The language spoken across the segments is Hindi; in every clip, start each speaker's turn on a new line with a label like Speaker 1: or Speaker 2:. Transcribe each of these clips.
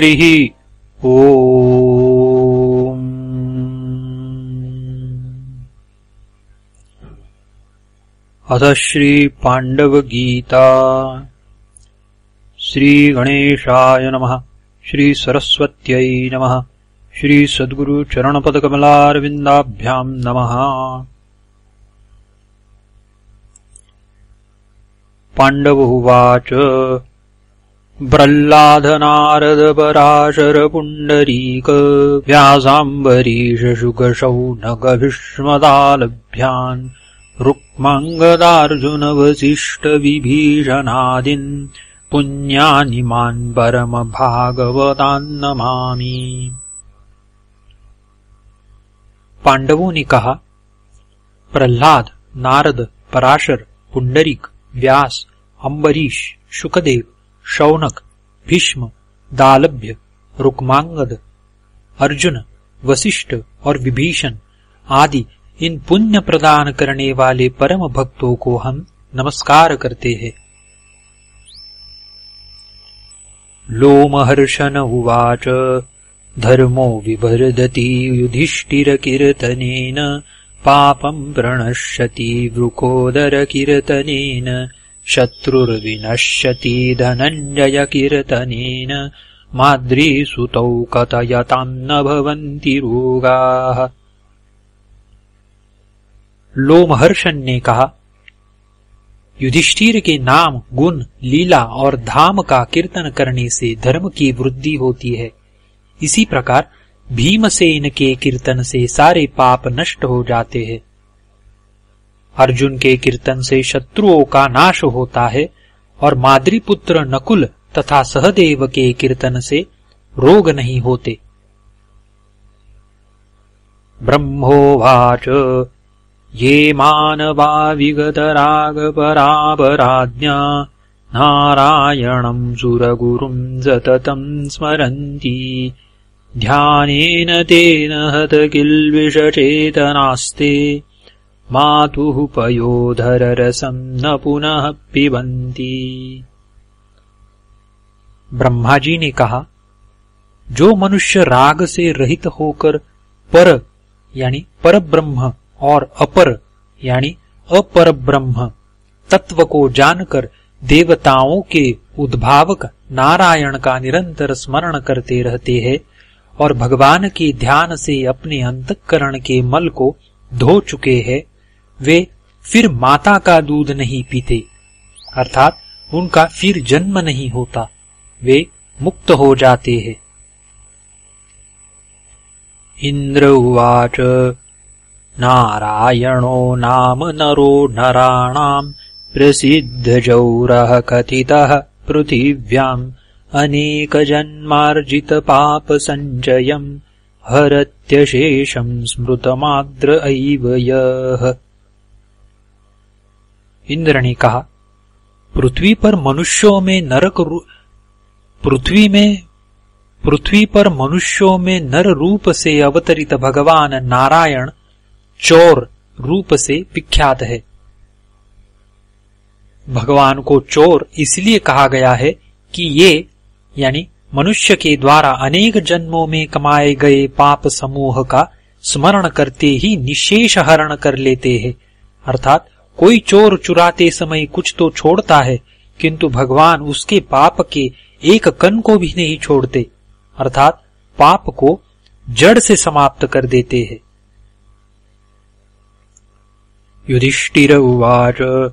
Speaker 1: हरिः ॐ अथ श्रीपाण्डवगीता। श्रीगणेशाय नमः। श्रीसरस्वत्यै नमः। श्रीसद्गुरुचरणपदकमलारविन्दाभ्याम् नमः। पाण्डव उवाच। प्रह्लादनारदपराशरपुण्डरीक व्यासाम्बरीशशुकशौनकभीष्मदालभ्यान् रुक्माङ्गदार्जुनवसिष्ठविभीषणादिन् पुण्यानि मान् परमभागवतान् नमामि पांडवों ने कहा प्रहलाद नारद पराशर पुंडरिक व्यास अम्बरीश शुकदेव शौनक, भीष्म, दालभ्य, रुक्मांगद, अर्जुन वशिष्ठ और विभीषण आदि इन पुण्य प्रदान करने वाले परम भक्तों को हम नमस्कार करते हैं। लोमहर्षण उवाच, धर्मो विभर्दति युधिष्ठिरकीर्तनेन पापम् प्रणश्यति वृकोदरकीर्तनेन शत्रुर्विनश्यति धनञ्जयकीर्तनेन माद्रीसुतौ कथयताम् न भवन्ति रोगाः। लोमहर्षण ने कहा, युधिष्ठिर के नाम, गुण, लीला और धाम का कीर्तन करने से धर्म की वृद्धि होती है। इसी प्रकार भीमसेन के कीर्तन से सारे पाप नष्ट हो जाते हैं। अर्जुन के कीर्तन से शत्रुओं का नाश होता है और माद्रीपुत्र नकुल तथा सहदेव के कीर्तन से रोग नहीं होते। ब्रह्मोवाच ये मानवा विगतरागपरापराज्ञा नारायणम् सुरगुरुम् सततम् स्मरन्ति। ध्यानेन तेन हत किल्विषचेतनास्ते मातुः पयोधररसम् न पुनः पिबन्ति। ब्रह्मा जी ने कहा, जो मनुष्य राग से रहित होकर पर, यानी पर ब्रह्म और अपर, यानी अपर ब्रह्म तत्व को जानकर देवताओं के उद्भावक नारायण का निरंतर स्मरण करते रहते हैं और भगवान के ध्यान से अपने अंतकरण के मल को धो चुके हैं वे फिर माता का दूध नहीं पीते, अर्थात उनका फिर जन्म नहीं होता, वे मुक्त हो जाते हैं। इंद्र उवाच, नारायणो नाम नरो नराणाम् प्रसिद्धजौरः कथितः पृथिव्याम् अनेकजन्मार्जितपापसञ्चयम् हरत्यशेषम् स्मृतमाद्र यः। इंद्र ने कहा, पृथ्वी पर मनुष्यों में नरक पृथ्वी में, पृथ्वी पर मनुष्यों में नर रूप से अवतरित भगवान नारायण चोर रूप से विख्यात है। भगवान को चोर इसलिए कहा गया है कि ये, यानी मनुष्य के द्वारा अनेक जन्मों में कमाए गए पाप समूह का स्मरण करते ही निशेष हरण कर लेते हैं, अर्थात कोई चोर चुराते समय कुछ तो छोड़ता है, किंतु भगवान उसके पाप के एक कन को भी नहीं छोड़ते, अर्थात पाप को जड़ से समाप्त कर देते हैं। युधिष्ठिर उवाच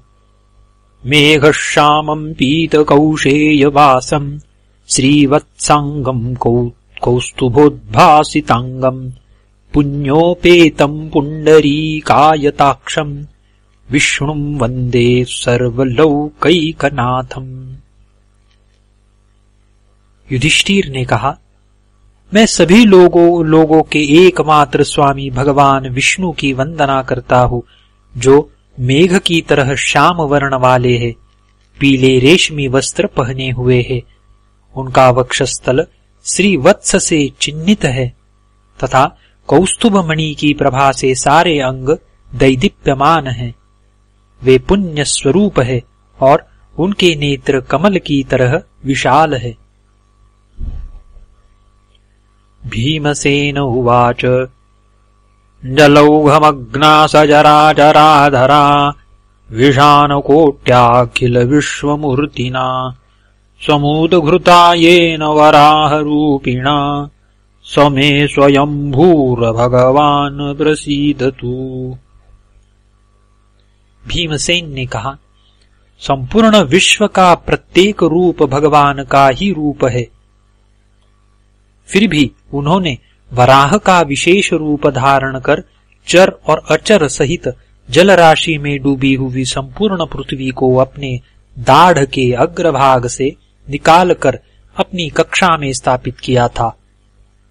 Speaker 1: मेघश्यामम् पीतकौशेयवासम् श्रीवत्साङ्गम् कौ कौस्तुभोद्भासिताङ्गम् पुण्योपेतम् पुण्डरीकायताक्षम्। विष्णुम् वंदे सर्वलौकैकनाथम्। युधिष्ठिर ने कहा, मैं सभी लोगों लोगों के एकमात्र स्वामी भगवान विष्णु की वंदना करता हूँ, जो मेघ की तरह श्याम वर्ण वाले हैं, पीले रेशमी वस्त्र पहने हुए हैं। उनका वक्षस्थल श्री वत्स से चिन्हित है, तथा कौस्तुभ मणि की प्रभा से सारे अंग दैदीप्यमान हैं। वे पुण्य स्वरूप है और उनके नेत्र कमल की तरह विशाल है। भीमसेन उवाच जलौघमग्ना सजराजराधरा विषाणकोट्याखिलविश्वमूर्तिना समुदघृता येन वराहरूपिणा स मे स्वयंभूर्भगवान् प्रसीदतु। भीमसेन ने कहा, संपूर्ण विश्व का प्रत्येक रूप भगवान का ही रूप है। फिर भी उन्होंने वराह का विशेष रूप धारण कर चर और अचर सहित जल राशि में डूबी हुई संपूर्ण पृथ्वी को अपने दाढ़ के अग्रभाग से निकालकर अपनी कक्षा में स्थापित किया था।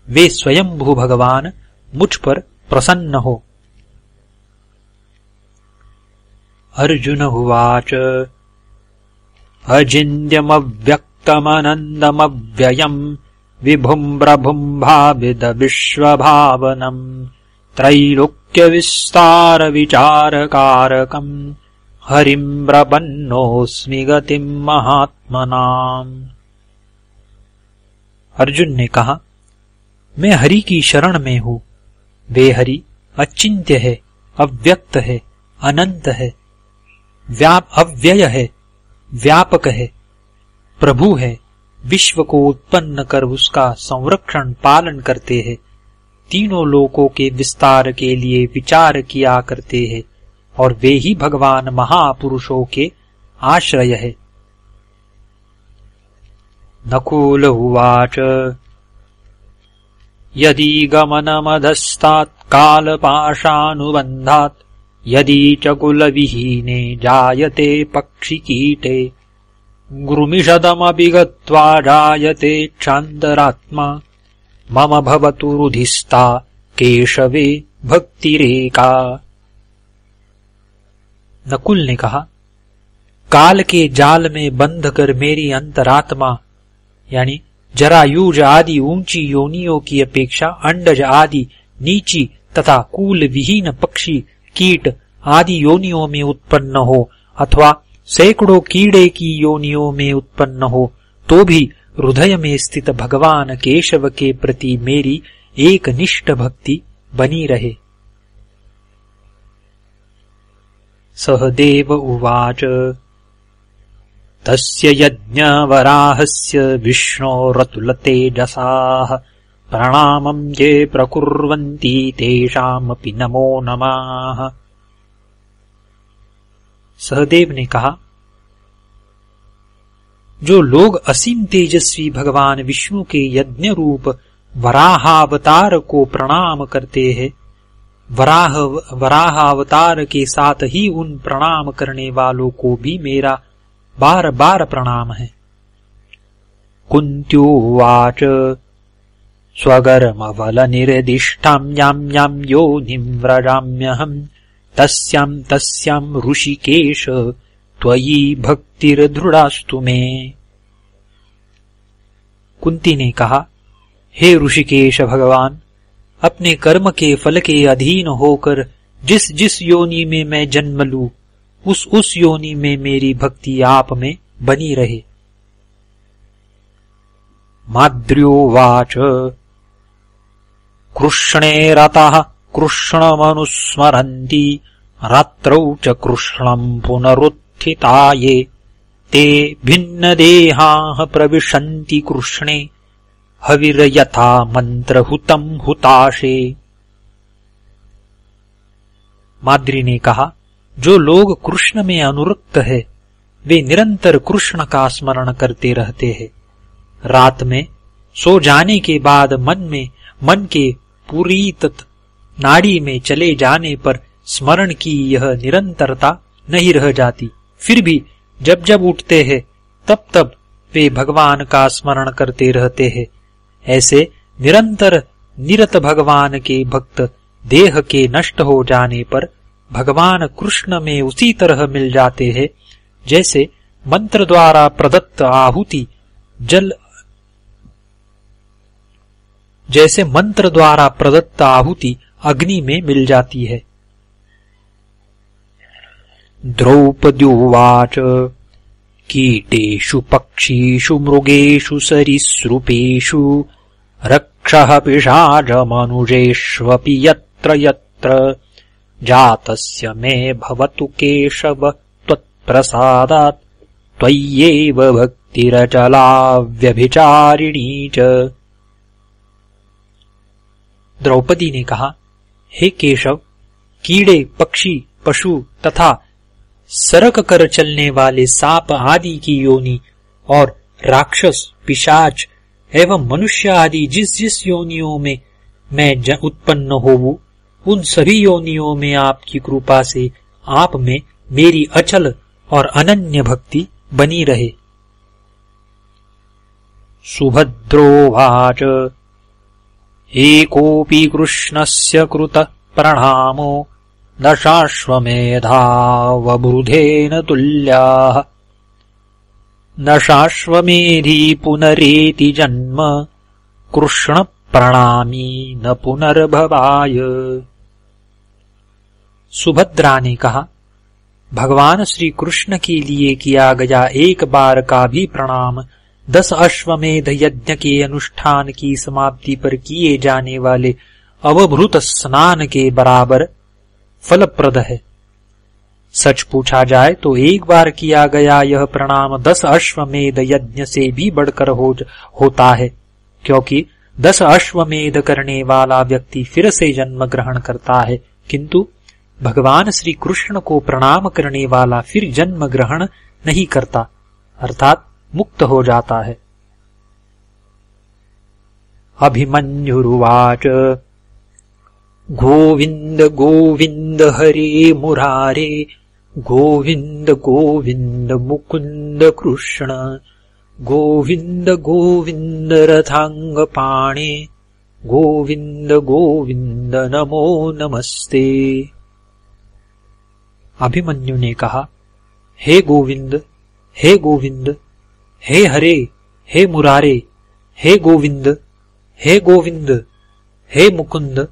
Speaker 1: वे स्वयंभू भगवान मुझ पर प्रसन्न हो। अर्जुन उवाच अजिन्द्यमव्यक्तमनन्दमव्ययम् विभुम् प्रभुम् भाविदविश्वभावनम् त्रैलोक्यविस्तारविचारकारकम् हरिम् प्रपन्नोऽस्मि गतिम् महात्मनाम्। अर्जुन ने कहा, मैं हरि की शरण में हूँ। वे हरि अचिंत्य है, अव्यक्त है, अनंत है। व्याप अव्यय है, व्यापक है, प्रभु है, विश्व को उत्पन्न कर उसका संरक्षण पालन करते हैं, तीनों लोकों के विस्तार के लिए विचार किया करते हैं, और वे ही भगवान महापुरुषों के आश्रय है। नकुल उवाच यदि गमनमधस्तात् कालपाशानुबन्धात् यदि च कुलविहीने जायते पक्षिकीटे, गुरुमिषदमपि गत्वा जायते क्षान्तरात्मा मम भवतु रुधिस्ता केशवे भक्तिरेका। नकुल ने कहा, काल के जाल में बंध कर मेरी अंतरात्मा, यानी जरायुज आदि ऊँची योनियों की अपेक्षा, अंडज आदि नीची तथा कूल विहीन पक्षी कीट आदि योनियों में उत्पन्न हो अथवा सैकड़ों कीड़े की योनियों में उत्पन्न हो तो भी हृदय में स्थित भगवान केशव के प्रति मेरी एक निष्ठ भक्ति बनी रहे सहदेव उवाच तस्य यज्ञवराहस्य विष्णोरतुलतेजसाः प्रणामम् ये प्रकुर्वन्ति तेषामपि नमो नमः। सहदेव ने कहा, जो लोग असीम तेजस्वी भगवान विष्णु के यज्ञ रूप वराहावतार को प्रणाम करते हैं, वराह, वराहावतार के साथ ही उन प्रणाम करने वालों को भी मेरा बार बार प्रणाम है। कुंत्युवाच स्वगर्मवल निर्दिष्टाम् याम् याम् योनिम् व्रजाम्यहम् तस्याम् तस्याम् ऋषिकेश, त्वयी भक्तिर्दृढ़ास्तु में। कुंती ने कहा, हे ऋषिकेश भगवान, अपने कर्म के फल के अधीन होकर जिस जिस योनि में मैं जन्म लू, उस उस योनि में मेरी भक्ति आप में बनी रहे। माद्र्योवाच कृष्णे रतः, कृष्णमनुस्मरन्ति, रात्रौ च कृष्णम् पुनरुत्थिताये। ते भिन्नदेहाः प्रविशन्ति कृष्णे, हविर्यथा मन्त्रहुतम् हुताशे। माद्री ने कहा, जो लोग कृष्ण में अनुरक्त है, वे निरंतर कृष्ण का स्मरण करते रहते हैं। रात में सो जाने के बाद मन में, मन के पूरी नाड़ी में चले जाने पर स्मरण की यह निरंतरता नहीं रह जाती। फिर भी जब जब उठते हैं, तब तब वे भगवान का स्मरण करते रहते हैं। ऐसे निरंतर निरत भगवान के भक्त देह के नष्ट हो जाने पर भगवान कृष्ण में उसी तरह मिल जाते हैं, जैसे मंत्र द्वारा प्रदत्त आहुति जल जैसे मंत्र द्वारा प्रदत्त आहुति अग्नि में मिल जाती है। द्रौपद्योवाच, कीटेषु पक्षीषु मृगेषु सरीसृपेषु, रक्षः पिशाचमनुजेष्वपि यत्र यत्र, जातस्य मे भवतु केशव त्वत्प्रसादात्, त्वय्येव भक्तिरचला व्यभिचारिणी च। द्रौपदी ने कहा, हे केशव, कीड़े, पक्षी, पशु तथा सरक कर चलने वाले साप आदि की योनि और राक्षस, पिशाच एवं मनुष्य आदि जिस जिस योनियों में मैं उत्पन्न होवू उन सभी योनियों में आपकी कृपा से आप में मेरी अचल और अनन्य भक्ति बनी रहे। सुभद्रोवाच एकोऽपि कृष्णस्य कृतः प्रणामो दशाश्वमेधावबुधेन तुल्याः। न शाश्वमेधी पुनरेति जन्म कृष्णप्रणामी न पुनर्भवाय। सुभद्रा ने कहा, भगवान श्री कृष्ण के लिए किया गया एक बार का भी प्रणाम दस अश्वमेध यज्ञ के अनुष्ठान की समाप्ति पर किए जाने वाले अवभृत स्नान के बराबर फलप्रद है। सच पूछा जाए तो एक बार किया गया यह प्रणाम दस अश्वमेध यज्ञ से भी बढ़कर हो, होता है क्योंकि दस अश्वमेध करने वाला व्यक्ति फिर से जन्म ग्रहण करता है। किंतु भगवान श्री कृष्ण को प्रणाम करने वाला फिर जन्म ग्रहण नहीं करता अर्थात मुक्त हो जाता है। अभिमन्युरुवाच, गोविंद गोविंद हरे मुरारे, गोविंद गोविंद मुकुंद कृष्ण, गोविंद गोविंद रथांग पाणे, गोविंद गोविंद नमो नमस्ते। अभिमन्यु ने कहा, हे गोविंद हे गोविंद हे हरे, हे मुरारे, हे गोविंद हे गोविंद, हे मुकुंद,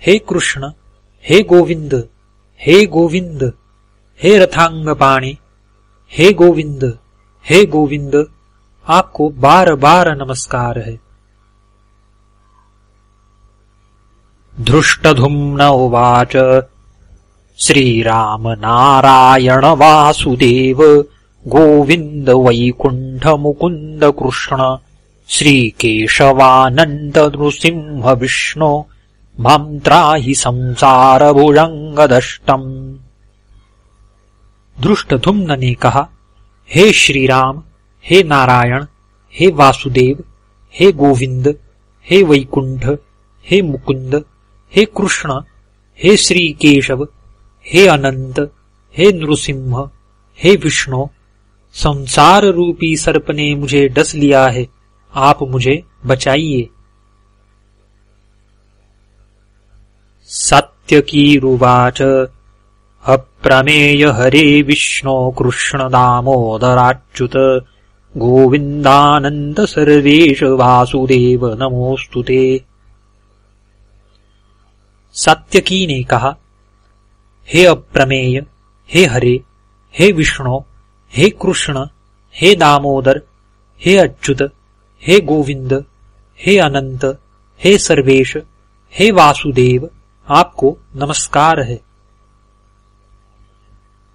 Speaker 1: हे कृष्ण, हे गोविंद हे गोविंद, हे रथांग पाणी हे गोविंद हे गोविंद, आपको बार बार नमस्कार है। धृष्टधुम्न उवाच। श्रीराम नारायण वासुदेव। गोविन्द वैकुण्ठ मुकुन्द कृष्ण श्रीकेशवानन्द नृसिंह विष्णो माम् त्राहि संसारभुजङ्गदष्टम्। दृष्टधुम्न ने कहा हे श्री राम हे नारायण हे वासुदेव हे गोविंद हे वैकुंठ हे मुकुंद हे कृष्ण हे श्री केशव हे अनंत हे नृसिंह हे विष्णू संसार रूपी सर्प ने मुझे डस लिया है, आप मुझे बचाइए। सत्य की रुवाच, अप्रमेय हरे विष्णु कृष्ण दामोदराच्युत गोविंदानंद सर्वेश वासुदेव नमोस्तुते सत्यकी ने कहा, हे अप्रमेय, हे हरे, हे विष्णु हे कृष्ण, हे दामोदर, हे अच्युत, हे गोविंद, हे अनंत, हे सर्वेश, हे वासुदेव, आपको नमस्कार है।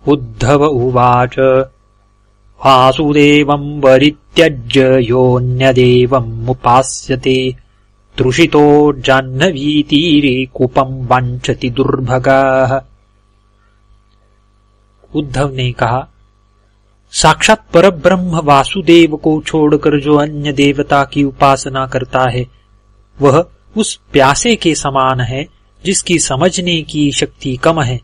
Speaker 1: उद्धव उवाच वासुदेवम् वरित्यज्य योऽन्यदेवम् उपास्यते, तृषितो जाह्नवीतीरे कुपम् वाञ्छति दुर्भगाः। उद्धव ने कहा साक्षात पर ब्रह्म वासुदेव को छोड़कर जो अन्य देवता की उपासना करता है, वह उस प्यासे के समान है, जिसकी समझने की शक्ति कम है,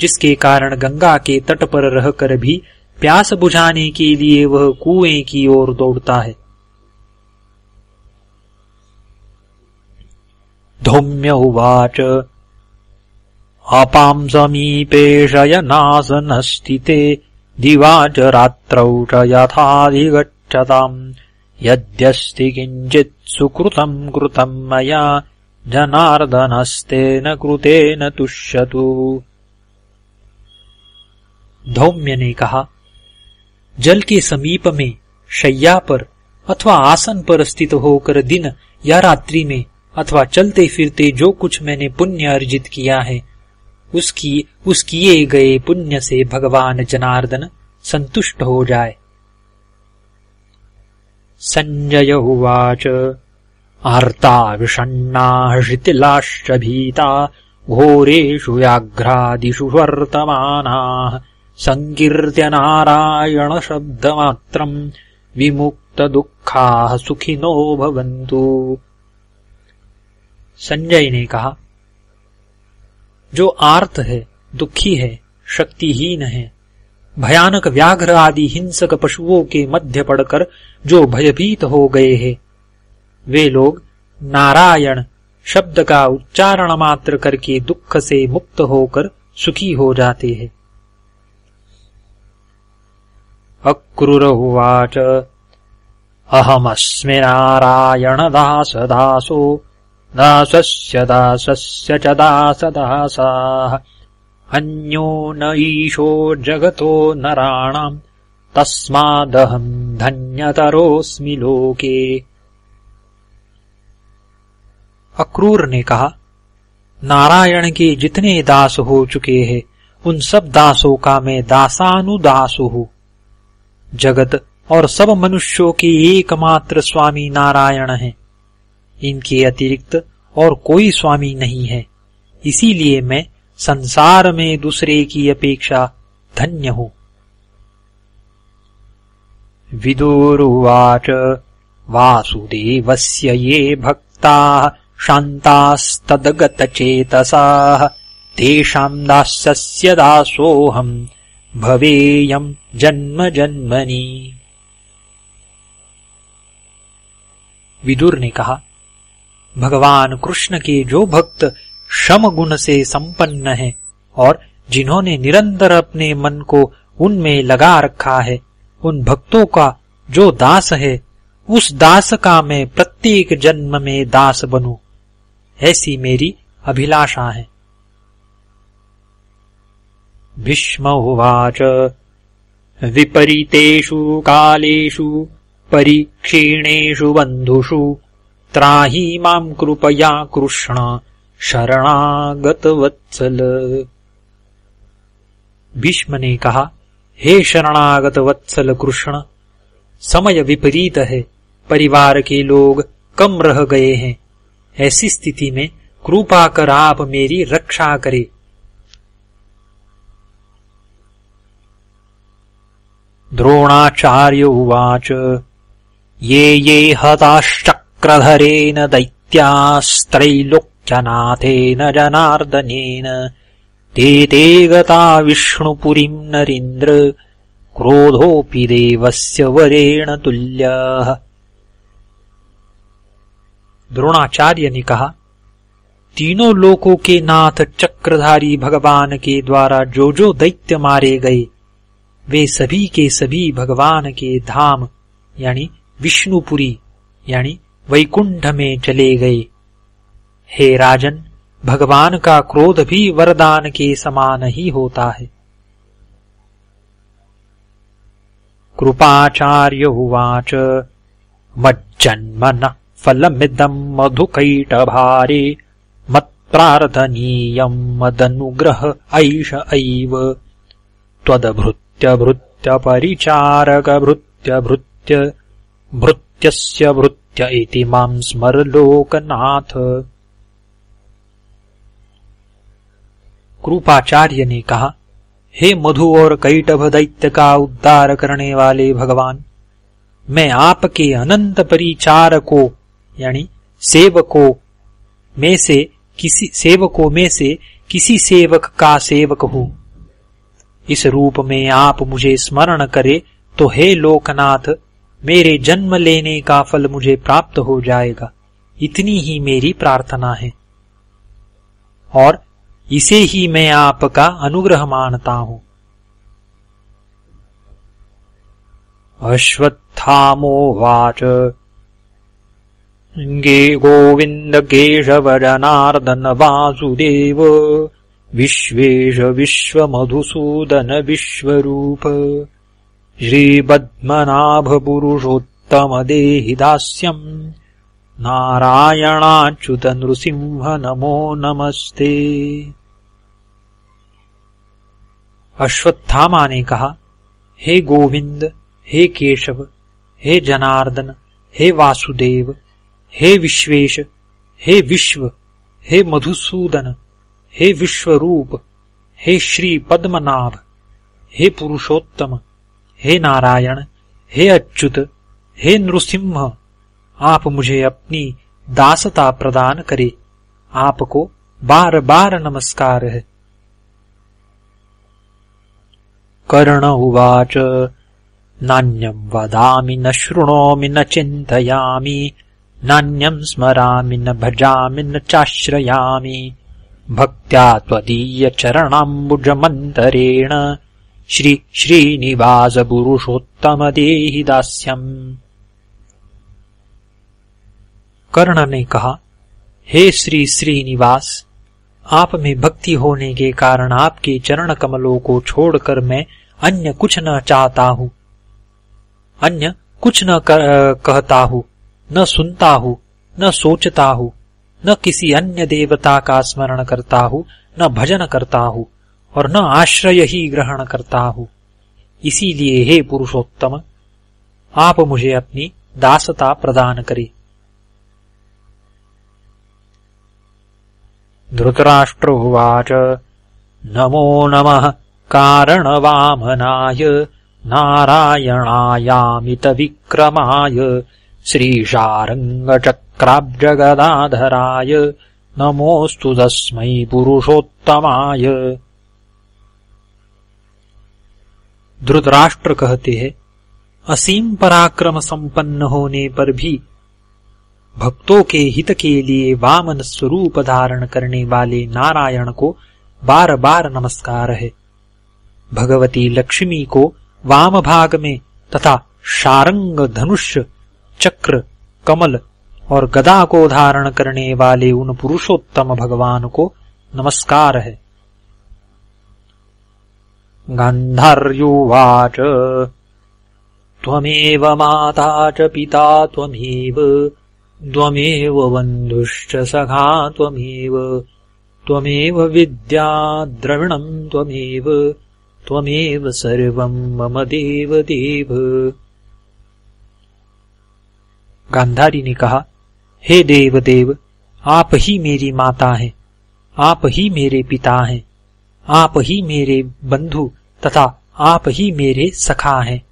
Speaker 1: जिसके कारण गंगा के तट पर रहकर भी प्यास बुझाने के लिए वह कुएँ की ओर दौड़ता है। धौम्य उवाच अपां समीपे शयनासनस्थिते दिवा च रात्रौ च यथाधिगच्छताम्। यद्यस्ति किञ्चित् सुकृतम् कृतम् मया जनार्दनस्तेन कृतेन तुष्यतु। धौम्य ने कहा जल के समीप में शैया पर अथवा आसन पर स्थित होकर दिन या रात्रि में अथवा चलते फिरते जो कुछ मैंने पुण्य अर्जित किया है उसकी, उस किए गए पुण्य से भगवान जनार्दन संतुष्ट हो जाए। संजय उवाच आर्ता विषण्णा शिथिलाश्च भीता, घोरेषु व्याघ्रादिषु वर्तमानाः सङ्कीर्त्य नारायणशब्दमात्रम् विमुक्तदुःखाः सुखिनो भवन्तु। संजय ने कहा जो आर्त है, दुखी है, शक्तिहीन है, भयानक व्याघ्र आदि हिंसक पशुओं के मध्य पड़कर जो भयभीत हो गए हैं, वे लोग नारायण शब्द का उच्चारण मात्र करके दुख से मुक्त होकर सुखी हो जाते हैं। अक्रूरवाच अहमस्मि नारायणदासदासो दासस्य दासस्य च दासदासाः। अन्यो न ईशो जगतो नराणाम् तस्मादहम् धन्यतरोऽस्मि लोके। अक्रूर ने कहा, नारायण के जितने दास हो चुके हैं, उन सब दासों का मैं दासानुदास हूँ। जगत और सब मनुष्यों के एकमात्र स्वामी नारायण हैं। इनके अतिरिक्त और कोई स्वामी नहीं है। इसीलिए मैं संसार में दूसरे की अपेक्षा धन्य हूँ। विदुरुवाच, वासुदेवस्य ये भक्ताः शान्तास्तद्गतचेतसाः तेषाम् दास्यस्य दासोऽहम् भवेयम् जन्म जन्मनि। विदुर ने कहा भगवान कृष्ण के जो भक्त शम गुण से संपन्न है और जिन्होंने निरंतर अपने मन को उनमें लगा रखा है, उन भक्तों का जो दास है, उस दास का मैं प्रत्येक जन्म में दास बनू। ऐसी मेरी अभिलाषा है। भीष्म उवाच। विपरीतेषु कालेषु, परिक्षीणेषु बन्धुषु। त्राही माम् कृपया कृष्ण शरणागतवत्सल। भीष्म ने कहा, हे शरणागत वत्सल कृष्ण, समय विपरीत है। परिवार के लोग कम रह गए हैं। ऐसी स्थिति में कृपा कर आप मेरी रक्षा करे। द्रोणाचार्य उवाच, ये ये हताश्चक्रधरेण दैत्यास्त्रैलोक्यनाथेन जनार्दनेन ते ते गता विष्णुपुरीम् नरेन्द्र क्रोधोऽपि देवस्य वरेण तुल्यः। द्रोणाचार्य ने कहा तीनों लोकों के नाथ चक्रधारी भगवान के द्वारा जो जो दैत्य मारे गए, वे सभी के सभी भगवान के धाम, यानी विष्णुपुरी, यानी वैकुंठ में चले गए। हे राजन, भगवान का क्रोध भी वरदान के समान ही होता है। कृपाचार्य उवाच मज्जन्म न फलमिदम् मधुकैटभारे मत्प्रार्थनीयम् मदनुग्रह ऐष ऐव। त्वदभृत्यभृत्यपरिचारकभृत्यभृत्य, भृत्यस्य भृत्य इति माम् स्मर लोकनाथ। कृपाचार्य ने कहा, हे मधु और कैटभ दैत्य का उद्धार करने वाले भगवान, मैं आपके अनंत परिचारकों, यानी सेवकों में से किसी, सेवकों में से किसी सेवक का सेवक हूँ। इस रूप में आप मुझे स्मरण करे तो हे लोकनाथ मेरे जन्म लेने का फल मुझे प्राप्त हो जाएगा। इतनी ही मेरी प्रार्थना है। और इसे ही मैं आपका अनुग्रह मानता हूँ। अश्वत्थामोवाच। गे गोविन्द केशव जनार्दन वासुदेव। विश्वेश विश्वमधुसूदन विश्वरूप। श्रीपद्मनाभपुरुषोत्तम देहि दास्यम् नारायणाच्युत नृसिंह नमो नमस्ते। अश्वत्थामा ने कहा, हे गोविंद, हे केशव, हे जनार्दन, हे वासुदेव, हे विश्वेश, हे विश्व, हे मधुसूदन, हे विश्वरूप, हे श्री पद्मनाभ हे पुरुषोत्तम हे नारायण, हे अच्युत, हे नृसिंह, आप मुझे अपनी दासता प्रदान करे। आपको बार बार नमस्कार है। कर्ण उवाच, नान्यं वदामि, न शृणोमि, न चिन्तयामि, नान्यं स्मरामि, न भजामि, न चाश्रयामि। भक्त्या त्वदीयचरणाम्बुजमन्तरेण श्री श्रीनिवास श्रीनिवासपुरुषोत्तमदेहि दास्यम् कर्ण ने कहा, हे श्री श्रीनिवास, आप में भक्ति होने के कारण आपके चरण कमलों को छोड़कर मैं अन्य कुछ न चाहता हूँ। अन्य कुछ न कहता हूँ, न सुनता हूँ, न सोचता हूँ, न किसी अन्य देवता का स्मरण करता हूँ, न भजन करता हूँ। और न आश्रय ही ग्रहण करता हूँ। इसीलिए हे पुरुषोत्तम, आप मुझे अपनी दासता प्रदान करे। धृतराष्ट्रोवाच नमो नमः कारणवामनाय नारायणायामितविक्रमाय श्रीशारङ्गचक्राब्जगदाधराय, नमोऽस्तु तस्मै पुरुषोत्तमाय। धृतराष्ट्र कहते हैं, असीम पराक्रम संपन्न होने पर भी भक्तों के हित के लिए वामन स्वरूप धारण करने वाले नारायण को बार बार नमस्कार है। भगवती लक्ष्मी को वाम भाग में तथा शारंग धनुष, चक्र, कमल और गदा को धारण करने वाले उन पुरुषोत्तम भगवान को नमस्कार है। गान्धार्युवाच। त्वमेव माता च पिता त्वमेव द्वमेव बन्धुश्च सखा त्वमेव त्वमेव विद्या द्रविणम् त्वमेव त्वमेव सर्वम् मम देव देव गांधारी ने कहा, हे देव देव आप ही मेरी माता हैं, आप ही मेरे पिता हैं आप ही मेरे बंधु तथा आप ही मेरे सखा हैं।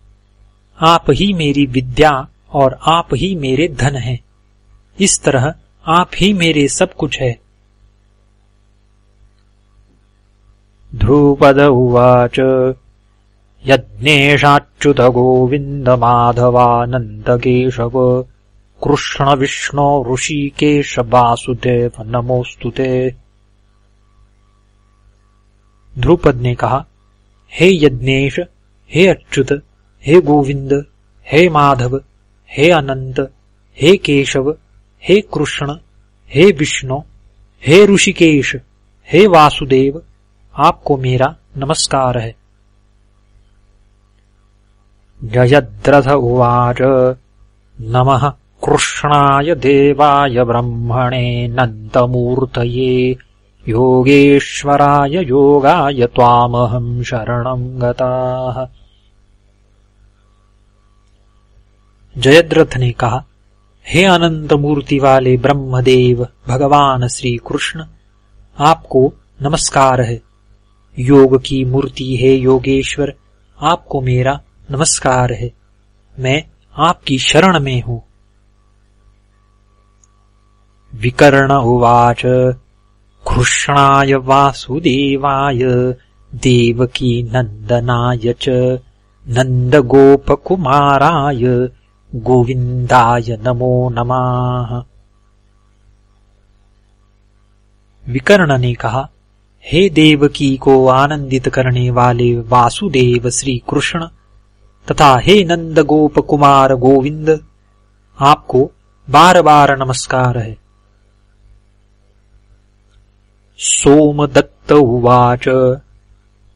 Speaker 1: आप ही मेरी विद्या और आप ही मेरे धन हैं। इस तरह आप ही मेरे सब कुछ है। ध्रुपद उवाच यज्ञेशाच्युत विष्णो ऋषिकेश वासुदेव नमोस्तु ते। ध्रुपद ने कहा, हे यज्ञेश, हे अच्युत, हे गोविंद, हे माधव, हे अनंत, हे केशव, हे कृष्ण, हे विष्णु, हे ऋषिकेश, हे वासुदेव, आपको मेरा नमस्कार है। जयद्रथ उवाच, नमः कृष्णाय देवाय ब्रह्मणे नन्तमूर्तये योगेश्वराय योगाय त्वामहम् शरणम् गताः। जयद्रथ ने कहा, हे अनंत मूर्ति वाले ब्रह्मदेव, भगवान श्री कृष्ण आपको नमस्कार है। योग की मूर्ति है योगेश्वर, आपको मेरा नमस्कार है। मैं आपकी शरण में हूँ। विकर्ण उवाच कृष्णाय वासुदेवाय, देवकी नन्दनाय च नन्दगोपकुमाराय गोविन्दाय नमो नमः। विकर्ण ने कहा, हे देवकी को आनंदित करने वाले वासुदेव श्री कृष्ण तथा हे नंद गोप कुमार गोविंद, आपको बार बार नमस्कार है। सोमदत्त उवाच।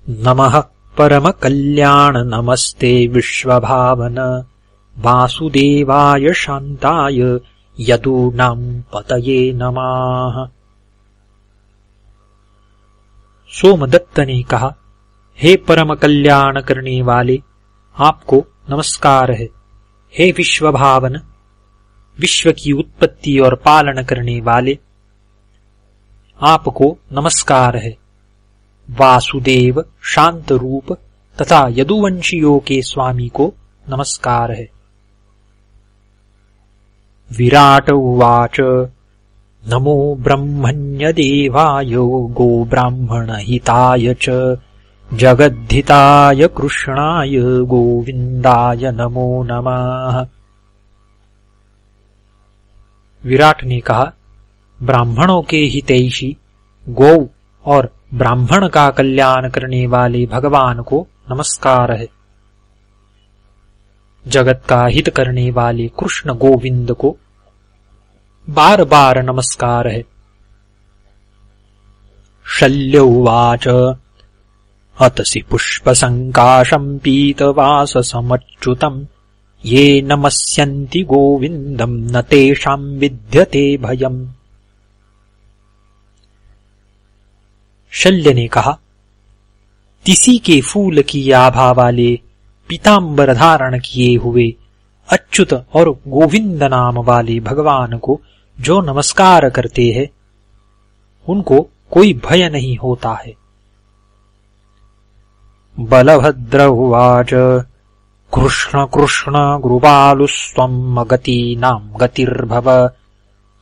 Speaker 1: नमः परमकल्याण, नमस्ते विश्वभावन। वासुदेवाय शान्ताय यदूनाम् पतये नमः। सोमदत्त ने कहा, हे परम कल्याण करने वाले, आपको नमस्कार है। हे विश्व भावन विश्व की उत्पत्ति और पालन करने वाले आपको नमस्कार है। वासुदेव शांत रूप तथा यदुवंशियों के स्वामी को नमस्कार है। विराट उवाच, नमो ब्रह्मण्य ब्रह्मण्यदेवाय गोब्राह्मणहिताय च, जगद्धिताय कृष्णाय गोविंदाय नमो नमः। विराट ने कहा ब्राह्मणों के हितैषी गौ और ब्राह्मण का कल्याण करने वाले भगवान को नमस्कार है। जगत का हित करने वाले कृष्ण गोविंद को बार बार नमस्कार है। शल्य उवाच, अतसि पुष्पसङ्काशम् पीतवाससमच्युतम्, ये नमस्यन्ति गोविन्दम्, न तेषाम् विद्यते भयम्। शल्य ने कहा, तिसी के फूल की आभा वाले पीताम्बर धारण किए हुए अच्युत और गोविंद नाम वाले भगवान को जो नमस्कार करते हैं, उनको कोई भय नहीं होता है। बलभद्र उवाच कृष्ण कृष्ण गुरुबालुस्त्वम् गतीनाम् गतिर्भव।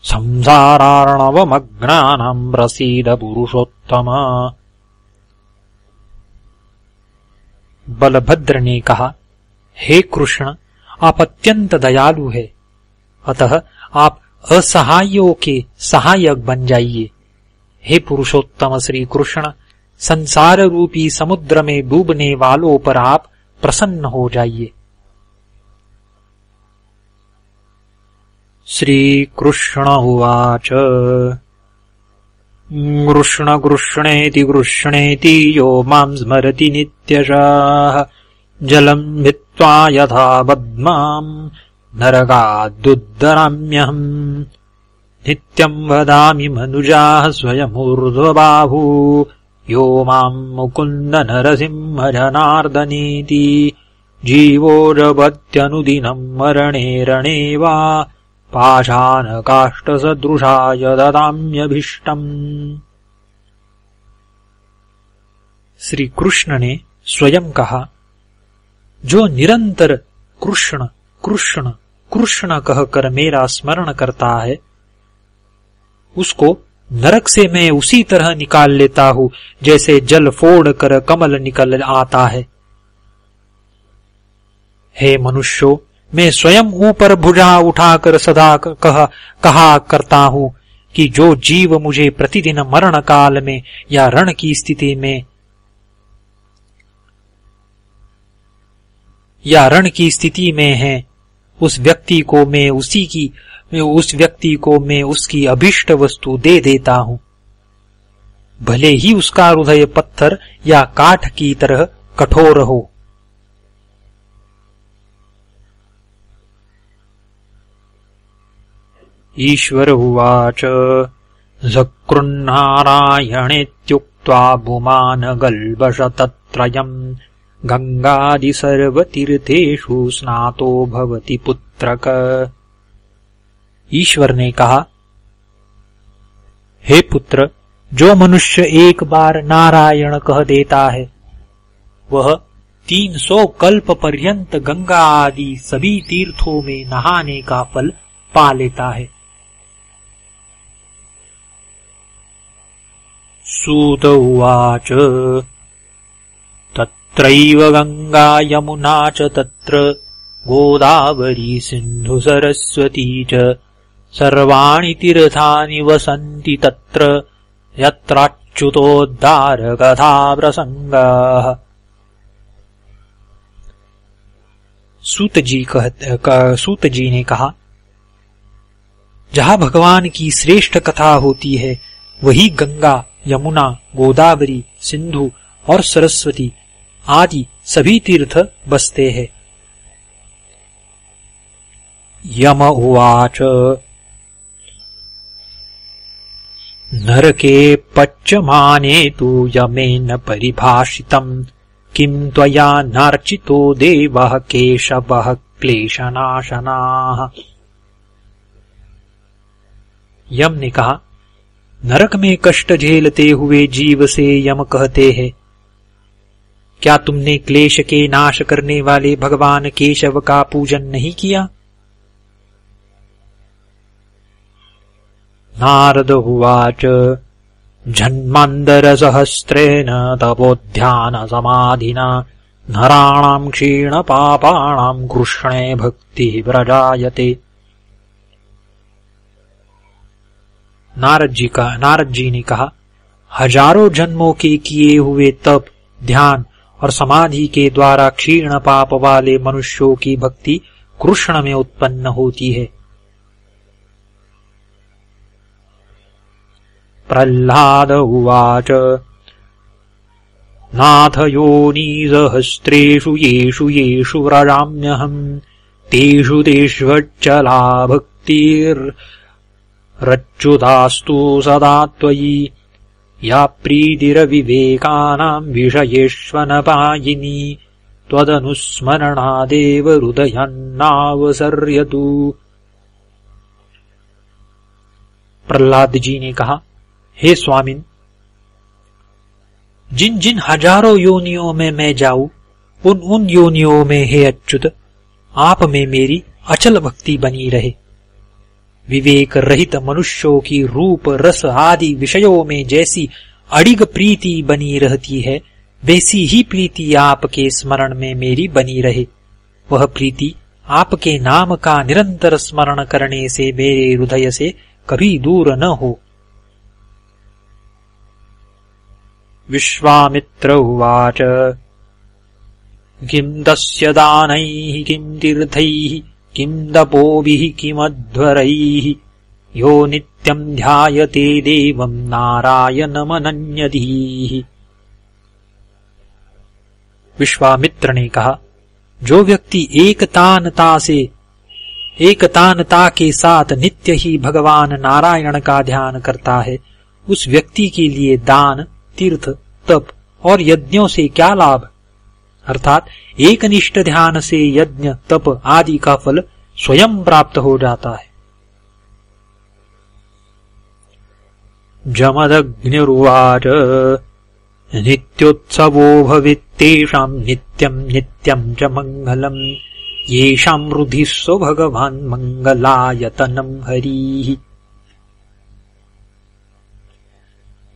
Speaker 1: संसारार्णवमग्नानाम् प्रसीद पुरुषोत्तम बलभद्र ने कहा, हे कृष्ण, आप अत्यंत दयालु है। अतः आप असहायों के सहायक बन जाइए। हे पुरुषोत्तम श्री कृष्ण संसार रूपी समुद्र में डूबने वालों पर आप प्रसन्न हो जाइए। श्री कृष्ण उवाच। कृष्ण कृष्णेति कृष्णेति यो मां स्मरति नित्यशाः। जलम् भित्त्वा यथा बद्माम् नरकादुद्धराम्यहम् नित्यम् वदामि मनुजाः स्वयमूर्ध्वबाहू। यो माम् मुकुन्द नरसिंहजनार्दनीति जीवो जपत्यनुदिनम् मरणे रणे वा पाषाणकाष्ठसदृशाय ददाम्यभीष्टम्। श्री कृष्ण ने स्वयं कहा जो निरंतर कृष्ण कृष्ण कृष्ण कहकर मेरा स्मरण करता है, उसको नरक से मैं उसी तरह निकाल लेता हूँ, जैसे जल फोड़ कर कमल निकल आता है। हे मनुष्यो मैं स्वयं ऊपर भुजा उठाकर सदा कह, कहा करता हूँ कि जो जीव मुझे प्रतिदिन मरण काल में या रण की स्थिति में या रण की स्थिति में है उस व्यक्ति को मैं उसी की उस व्यक्ति को मैं उसकी अभिष्ट वस्तु दे देता हूँ। भले ही उसका हृदय पत्थर या काठ की तरह कठोर हो। ईश्वर उवाच। झकृन्नारायणेत्युक्त्वा भुमानगल्बशतत्रयम् गंगादिसर्वतीर्थेषु स्नातो भवति पुत्रक। ईश्वर ने कहा, हे पुत्र, जो मनुष्य एक बार नारायण कह देता है, वह तीन सौ कल्प पर्यंत गंगा आदि सभी तीर्थों में नहाने का फल पा लेता है। सूत उवाच। तत्रैव गंगा यमुना च तत्र गोदावरी सिन्धु सरस्वती च। सर्वाणि तीर्थानि वसन्ति तत्र यत्राच्युतोद्धारकथाप्रसङ्गाः। सूत जी कह, सूत जी ने कहा जहाँ भगवान की श्रेष्ठ कथा होती है वही गंगा यमुना, गोदावरी, सिंधु और सरस्वती आदि सभी तीर्थ बसते हैं। यम उवाच। नरके पच्यमाने तु यमेन परिभाषितम्। किम् त्वया नार्चितो देवः केशवः क्लेशनाशनाः। यम ने कहा नरक में कष्ट झेलते हुए जीव से यम कहते हैं। क्या तुमने क्लेश के नाश करने वाले भगवान केशव का पूजन नहीं किया? नारद उवाच, जन्मान्तरसहस्रेण तपोध्यानसमाधिना नराणाम् क्षीणपापाणाम् कृष्णे भक्तिः प्रजायते नारद जी का, नारद जी ने कहा, हज़ारों जन्मों के किए हुए तप, ध्यान और समाधि के द्वारा क्षीण पाप वाले मनुष्यों की भक्ति कृष्ण में उत्पन्न होती है। प्रह्लाद उवाच, नाथ योनीसहस्रेषु येषु येषु व्रजाम्यहम् तेषु तेष्वच्चला भक्तिर्रच्युतास्तु सदा त्वयि। या प्रीतिरविवेकानाम् विषयेष्वनपायिनी। त्वदनुस्मरणादेव हृदयन्नावसर्यतु। प्रहलाद जी ने कहा, हे स्वामिन, जिन जिन हज़ारों योनियों में मैं जाऊँ, उन उन योनियों में, हे अच्युत, आप में मेरी अचल भक्ति बनी रहे। विवेक रहित मनुष्यों की रूप रस आदि विषयों में जैसी अडिग प्रीति बनी रहती है, वैसी ही प्रीति आपके स्मरण में मेरी बनी रहे। वह प्रीति आपके नाम का निरंतर स्मरण करने से मेरे हृदय से कभी दूर न हो। विश्वामित्र उवाच। किम् तस्य दानैः किम् तीर्थैः किम् दपोभिः किमध्वरैः? यो नित्यम् ध्यायते देवम् नारायणमनन्यधीः। विश्वामित्र ने कहा, जो व्यक्ति एकतानता से, एकतानता के साथ नित्य ही भगवान नारायण का ध्यान करता है, उस व्यक्ति के लिए दान, तीर्थ, तप और यज्ञों से क्या लाभ? अर्थात एक निष्ठ ध्यान से यज्ञ, तप आदि का फल स्वयं प्राप्त हो जाता है। जमदग्निर्वाच, नित्योत्सवो भवित्तेषाम् नित्यम् नित्यम् च मङ्गलम्। येषाम् हृदि स्व भगवान् मङ्गलायतनम् हरिः।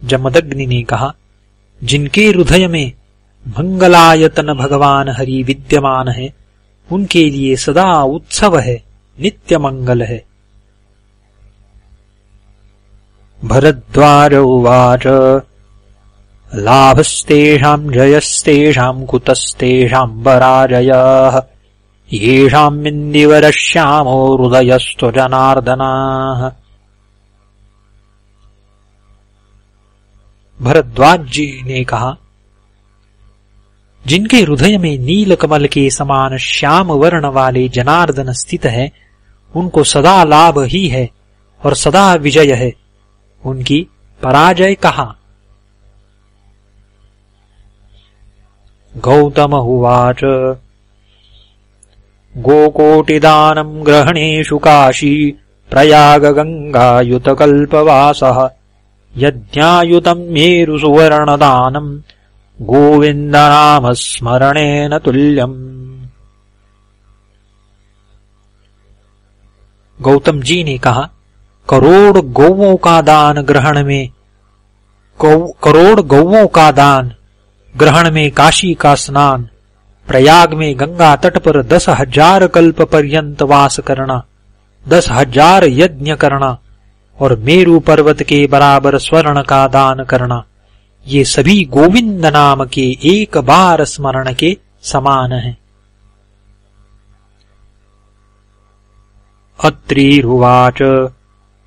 Speaker 1: जमदग्नि ने कहा, जिनके हृदय में मंगलायतन भगवान हरि विद्यमान है। उनके लिए सदा उत्सव है नित्य मंगल है। भरद्वाज उवाच लाभस्तेषाम् जयस्तेषाम् कुतस्तेषाम् पराजयाः। येषाम् इन्दिवरश्यामो हृदयस्तु जनार्दनाः। भरद्वाज जी ने कहा जिनके हृदय में नील कमल के समान श्याम वर्ण वाले जनार्दन स्थित है, उनको सदा लाभ ही है और सदा विजय है। उनकी पराजय कहा? गौतम उवाच गोकोटिदानम् ग्रहणेषु काशी प्रयाग गङ्गायुतकल्पवासः यज्ञायुतम् मेरु सुवर्णदानम् गोविन्दनामस्मरणेन तुल्यम्। गौतम जी ने कहा, करोड़ गौवों का दान ग्रहण में करोड़ गौवों का दान ग्रहण में काशी का स्नान, प्रयाग में गंगा तट पर दस हज़ार कल्प पर्यंत वास करना, दस हज़ार यज्ञ करना और मेरु पर्वत के बराबर स्वर्ण का दान करना। ये सभी गोविंद नाम के एक बार स्मरण के समान हैं। अत्रिरुवाच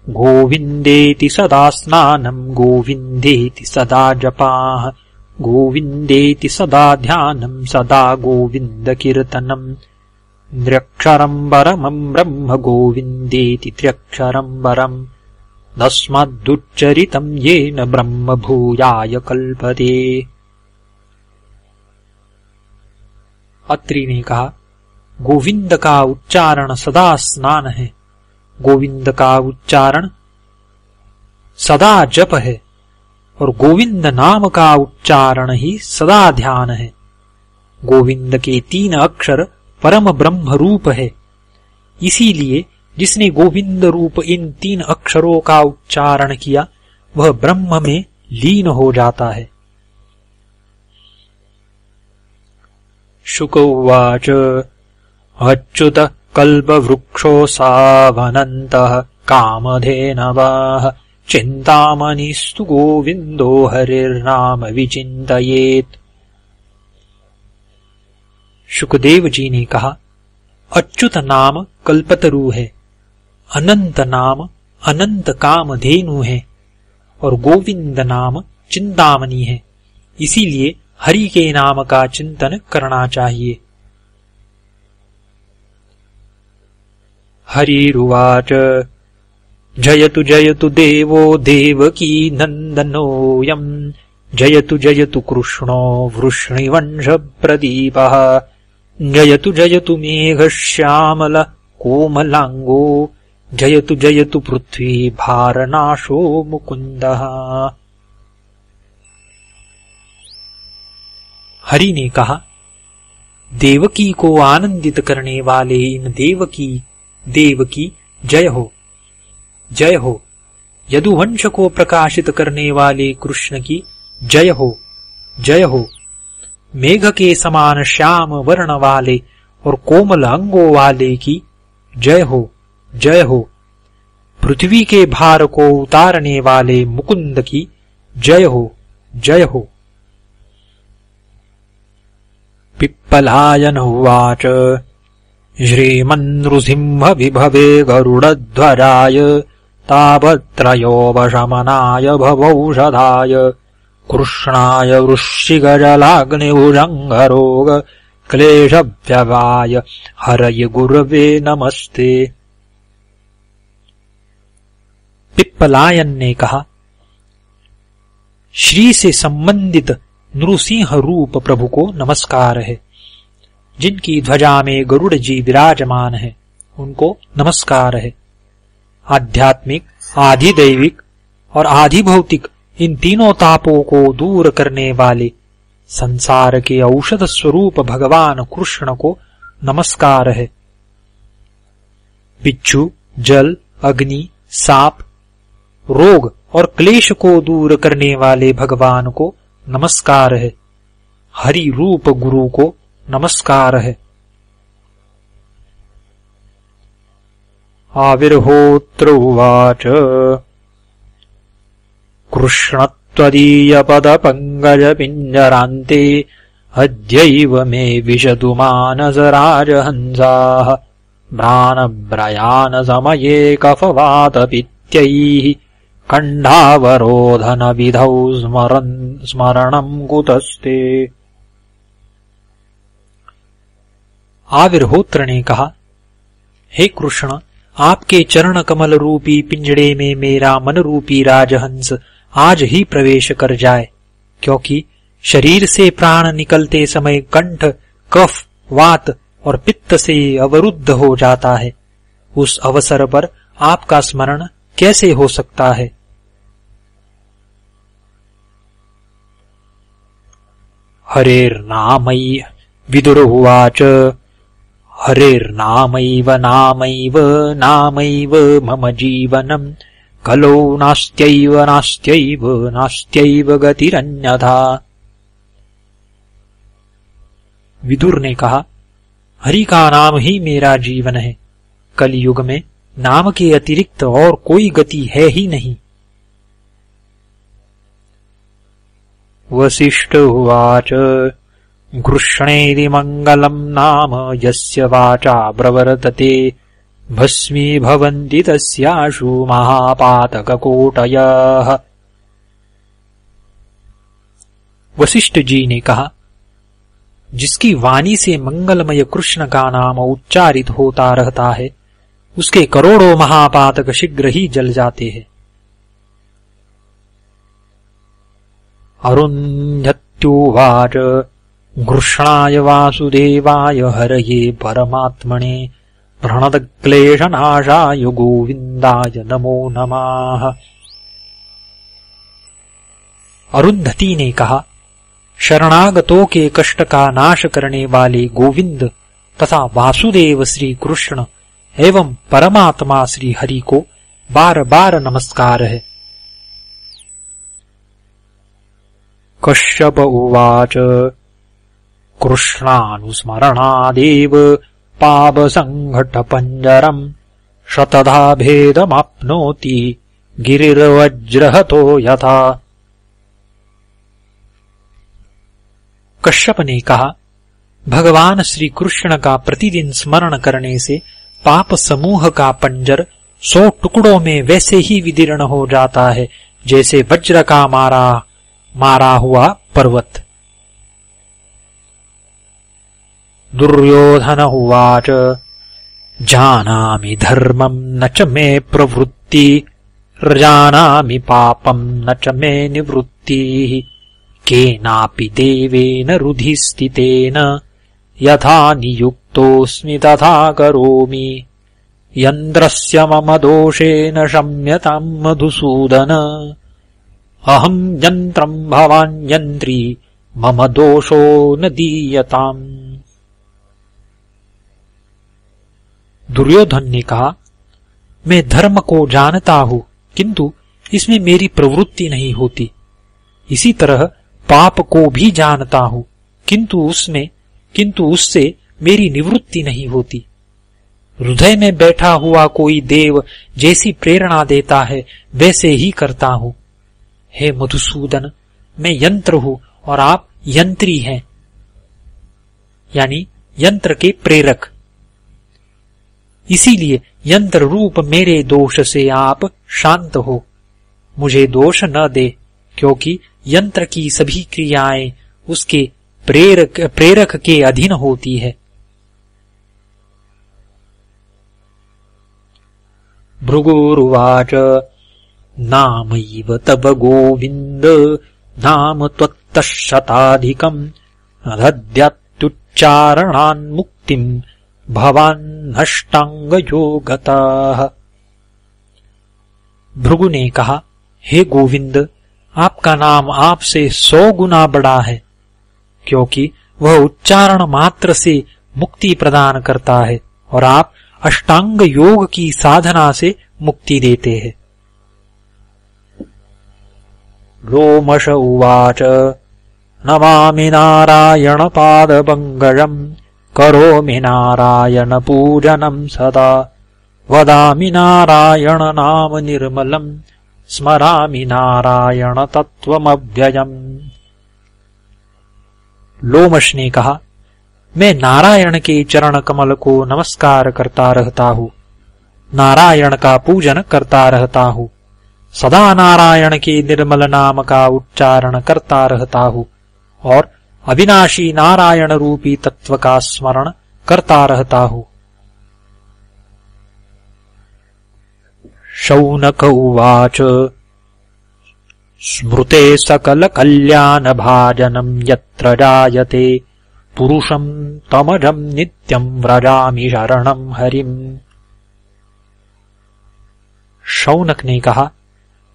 Speaker 1: गोविन्देति सदा स्नानम् गोविन्देति सदा जपाः गोविन्देति सदा ध्यानम् सदा गोविन्दकीर्तनम् त्र्यक्षरम् परमम् ब्रह्म गोविन्देति त्र्यक्षरम् तस्मादुच्चरितम् येन ब्रह्म भूयाय कल्पते। अत्रि ने कहा, गोविंद का उच्चारण सदा स्नान है। गोविंद का उच्चारण सदा जप है और गोविंद नाम का उच्चारण ही सदा ध्यान है। गोविंद के तीन अक्षर परम ब्रह्म रूप है। इसीलिए जिसने गोविंद रूप इन तीन अक्षरों का उच्चारण किया, वह ब्रह्म में लीन हो जाता है। शुक उवाच अच्युत कल्पवृक्षोऽसावनन्तः कामधेनवाः चिन्तामणिस्तु गोविन्दो हरिर्नाम विचिन्तयेत्। सुखदेव जी ने कहा, अच्युत नाम कल्पतरु है। अनंत नाम, अनंत काम धेनु है और गोविंद नाम चिंतामणि है। इसीलिए हरि के नाम का चिंतन करना चाहिए। हरिरुवाच, जयतु जयतु देवो देवकी नन्दनोऽयम्, जयतु जयतु कृष्णो वृष्णिवंशप्रदीपः, जयतु जयतु मेघश्यामल कोमलाङ्गो जयतु जयतु पृथ्वी भारनाशो मुकुन्दः। हरि ने कहा, देवकी को आनंदित करने वाले इन देवकी देवकी, जय हो जय हो। यदुवंश को प्रकाशित करने वाले कृष्ण की, जय हो जय हो। मेघ के समान श्याम वर्ण वाले और कोमल अंगों वाले की, जय हो। जय हो। पृथ्वी के भार को उतारने वाले मुकुंद की जय हो जय हो। पिप्पलायन उवाच विभवे गरुडध्वराय तावत्रयोपशमनाय भवौषधाय, कृष्णाय वृश्चिगजलाग्निभुजङ्गरोग क्लेशव्यवाय। हरय गुरवे नमस्ते। पिप्पलायन ने कहा, श्री से संबंधित नृसिंह रूप प्रभु को नमस्कार है। जिनकी ध्वजा में गरुड़ जी विराजमान है, उनको नमस्कार है। आध्यात्मिक, आधिदैविक और आधिभौतिक इन तीनों तापों को दूर करने वाले संसार के औषध स्वरूप भगवान कृष्ण को नमस्कार है। बिच्छू जल, अग्नि, साप रोग और क्लेश को दूर करने वाले भगवान को नमस्कार है। हरि रूप गुरु को नमस्कार है। आविर्होत्र उवाच कृष्णत्वदीयपदपङ्कजपिञ्जरान्ते अद्यैव मे विशतु मानसराजहंसाः। भ्रानभ्रयानसमये कफवातपित्यैः कण्डावरोधनविधौ स्मरन् स्मरणम् कुतस्ते। आविर्होत्र ने कहा हे कृष्ण, आपके चरण कमल रूपी पिंजड़े में मेरा मन रूपी राजहंस आज ही प्रवेश कर जाए, क्योंकि शरीर से प्राण निकलते समय कंठ, कफ, वात और पित्त से अवरुद्ध हो जाता है। उस अवसर पर आपका स्मरण कैसे हो सकता है? हरेर्नामयि विदुरुवाच हरेर्नामैव नामैव नामैव, मम जीवनम्। कलो नास्त्यैव नास्त्यैव नास्त्यैव गतिरन्यथा। विदुर ने कहा, हरि का नाम ही मेरा जीवन है। कलयुग में नाम के अतिरिक्त और कोई गति है ही नहीं। वसिष्ठ उवाच, घृष्णेदि मंगलम नाम यस्य वाचा प्रवर्तते, भस्मी भवन्ति तस्याशु महापातककोटयः। वशिष्ठ जी ने कहा, जिसकी वाणी से मंगलमय कृष्ण का नाम उच्चारित होता रहता है उसके करोड़ों महापातक शीघ्र ही जल जाते हैं। अरुन्धत्युवाच, घृष्णाय वासुदेवाय, हरये परमात्मने प्रणतक्लेशनाशाय गोविंदा नमो नमः। अरुंधति ने कहा, शरणागतों के कष्ट का नाश करने वाले गोविंद तथा वासुदेव श्री कृष्ण एवं परमात्मा श्री हरि को बार बार नमस्कार है। कश्यप उवाच, कृष्णानुस्मरणादेव पापसङ्घटपञ्जरम् शतधा भेदमाप्नोति गिरिर्वज्रहतो यथा। कश्यप ने कहा, भगवान श्री कृष्ण का प्रतिदिन स्मरण करने से पाप समूह का पंजर सौ टुकड़ों में वैसे ही विदीर्ण हो जाता है, जैसे वज्र का मारा मारा हुआ पर्वत। दुर्योधन उवाच, जानामि धर्मम् न च मे प्रवृत्ति, जानामि पापम् न च मे निवृत्तिः, केनापि देवेन रुधिस्थितेन यथा नियुक्तोऽस्मि तथा करोमि। यन्द्रस्य मम दोषेण शम्यताम् मधुसूदन। अहम् यन्त्रम् भवान् यन्त्री, मम दोषो न दीयताम्। दुर्योधन ने कहा, मैं धर्म को जानता हूँ, किंतु इसमें मेरी प्रवृत्ति नहीं होती। इसी तरह पाप को भी जानता हूँ, किंतु उसमें किंतु उससे मेरी निवृत्ति नहीं होती। हृदय में बैठा हुआ कोई देव जैसी प्रेरणा देता है, वैसे ही करता हूँ। हे मधुसूदन, मैं यंत्र हूँ और आप यंत्री हैं। यानी यंत्र के प्रेरक। इसीलिए यंत्र रूप मेरे दोष से आप शांत हो। मुझे दोष न दे, क्योंकि यंत्र की सभी क्रियाएँ उसके प्रेरक प्रेरक के अधीन होती है। भृगुरुवाच, नामैव तव गोविन्द, नाम त्वत्तः शताधिकम् अदद्यात्युच्चारणान्मुक्तिम् भवान्नष्टांगयोगतः भृगु ने कहा, हे गोविंद आपका नाम आपसे सौ गुना बड़ा है। क्योंकि वह उच्चारण मात्र से मुक्ति प्रदान करता है और आप अष्टांग योग की साधना से मुक्ति देते हैं। लोमश उवाच, नमामि नारायणपादपङ्कजम् करोमि नारायणपूजनम् सदा वदा नारायण वदामि नारायणनाम निर्मलम्, स्मरामि नारायणतत्त्वमव्ययम् लोमश ने कहा, मैं नारायण के चरण कमल को नमस्कार करता रहता हूँ। नारायण का पूजन करता रहता हूँ। सदा नारायण के निर्मल नाम का उच्चारण करता रहता हूँ और अविनाशी नारायण रूपी तत्व का स्मरण करता रहता हूँ। शौनक उवाच स्मृते सकल कल्याण भाजनम यत्र जायते। पुरुषम तमजम नित्यम व्रजामि शरणम हरिम। शौनक ने कहा,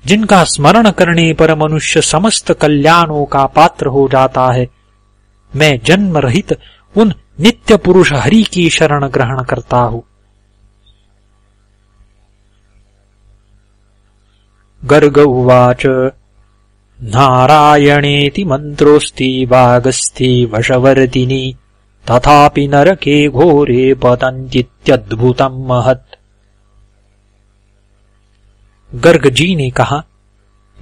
Speaker 1: जिनका स्मरण करने पर मनुष्य समस्त कल्याणों का पात्र हो जाता है, मैं जन्म रहित उन नित्य पुरुष हरि की शरण ग्रहण करता हूँ। गर्ग उवाच नारायणेति मन्त्रोऽस्ति वागस्ति वशवर्तिनि तथापि नरके घोरे पतन्तीत्यद्भुतम् महत्। गर्ग जी ने कहा,